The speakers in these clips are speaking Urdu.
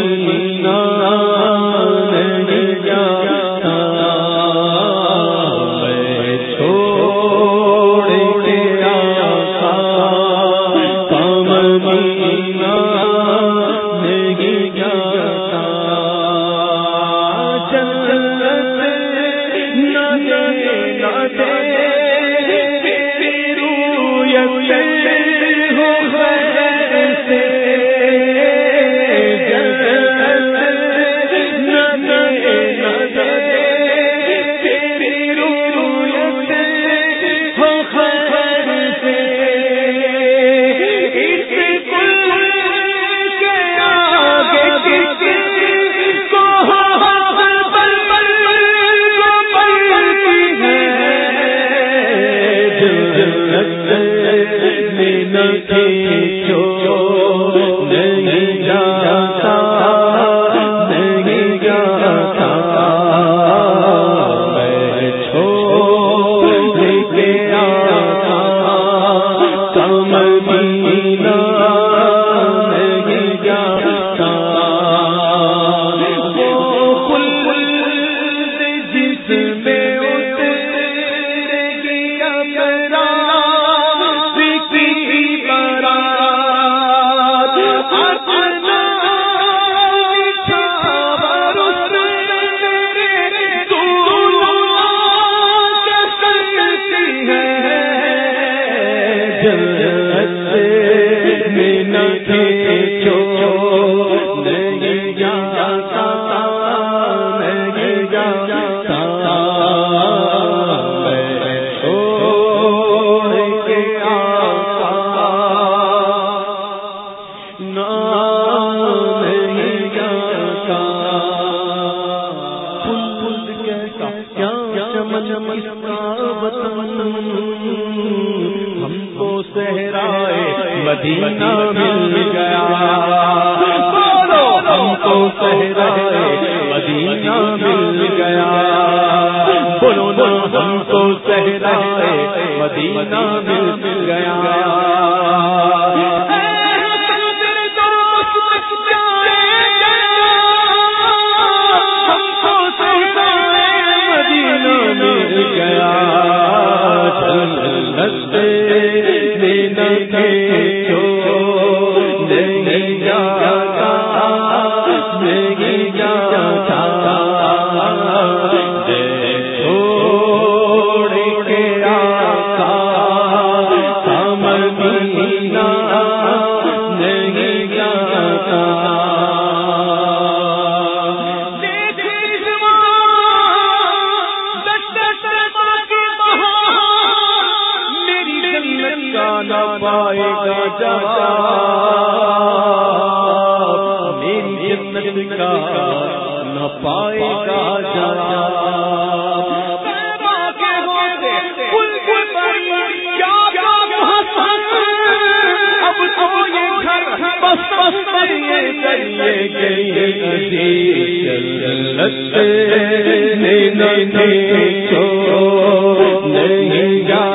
مدینہ مدینہ مل گیا۔ ہم کو صحرائے مدینہ مل گیا۔ بولو ہم کو صحرائے مدینہ مل گیا۔ جن کا نہ پائے گا نہیں جا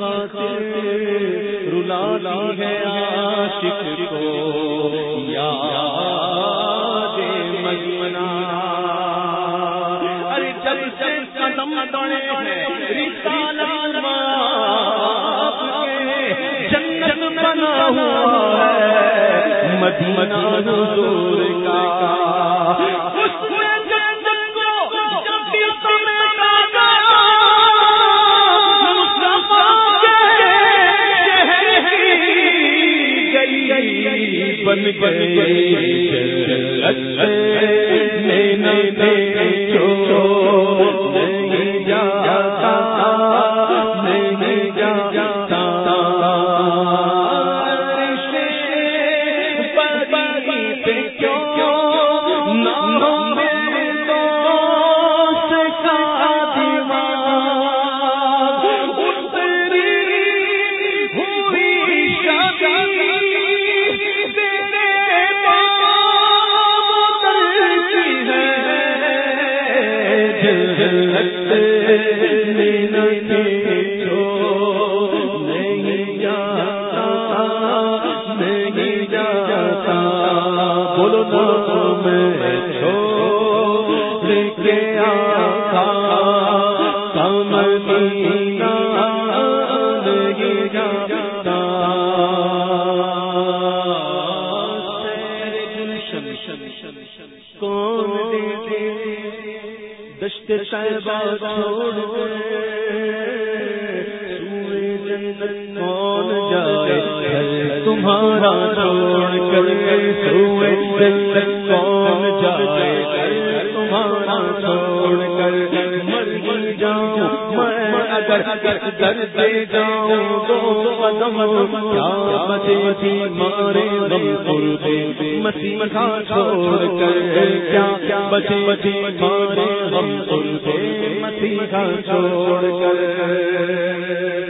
خاطر رلا ہے عاشق کو۔ یا مجمنا ارے جب سے قدم دوڑے ہیں، رسالہ بنا ہوا ہے۔ مدینہ حضور کون دیتے دشت طیبہ چھوڑو سوئے کون جائے؟ گھر تمہارا چھوڑ کر سوئے جنت کون جائے؟ گھر تمہارا چھوڑ کر مر جاؤ مر اگر در دے جاؤں دو قدم مارے غم پردے مسیحا چھوڑ کر کیا بچے تھی مارے غم پردے مسیحا چھوڑ کر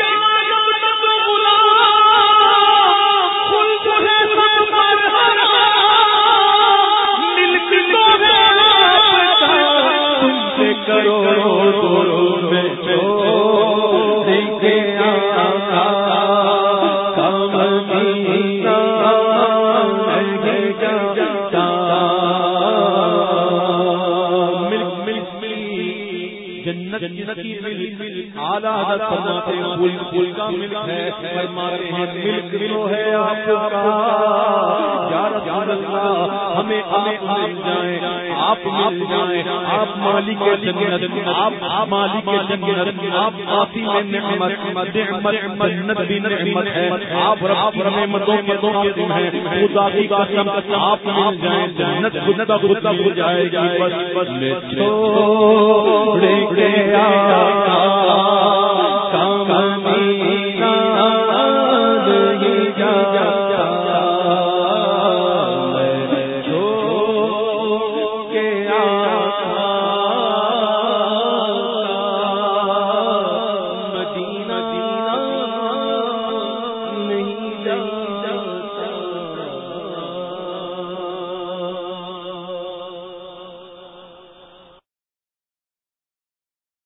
کرو رو میں چھو ملک کا ملک ہے۔ ہے آپ کا۔ رسول اللہ، ہمیں آپ مل جائیں، آپ مل جائیں، آپ مالک جنت، آپ مالک جنت، آپ کافی میں نعمت نعمت جنت بھی نعمت ہے، آپ رب کی نعمتوں کے دو دن ہیں، خدا کی قسم، آپ مل جائیں، جنت کا خدا ہو جائے گی، بس بس چھوڑ کے آقا کامانی نال ہی جا